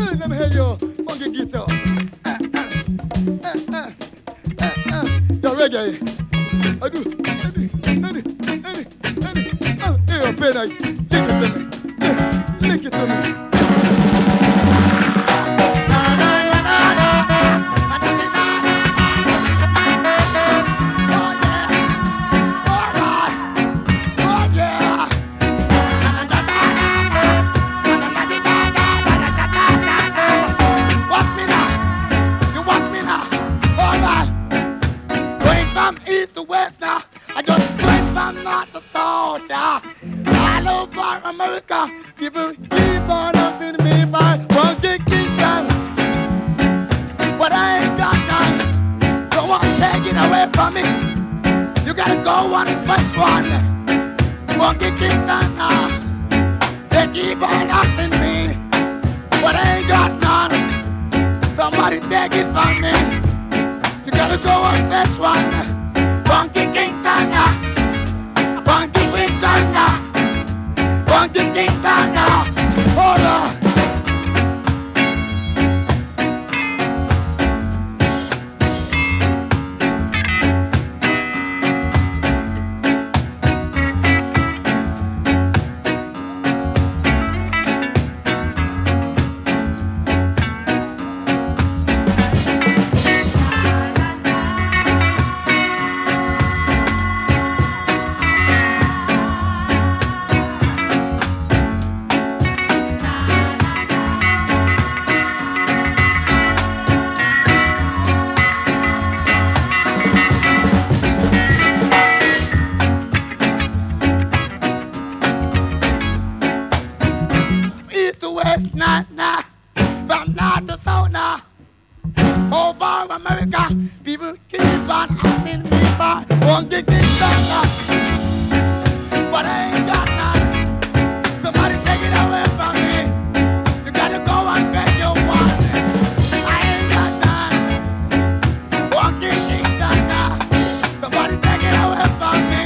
Hey, let me hear you funky guitar. Eh, eh, eh, Your reggae. I do. Any, any, any, any. Uh, hey, your pen, I. Lick it to me. Uh, lick it to me. From east to west now. I just went from north to south. Yeah. All over America, people keep on asking me for funky Kingston. But I ain't got none. So won't take it away from me. You gotta go on which one? Funky Kingston now. They keep on asking me. But I ain't got none. Somebody take it from me. You gotta go and fetch one. the game. It's not now, from now to so now. Over America, people keep on asking me for funky Kingston. But I ain't got none. Somebody take it away from me. You gotta go and get your one. I ain't got none. One gig stronger. Somebody take it away from me.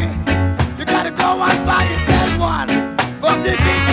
You gotta go and buy yourself one. From the gig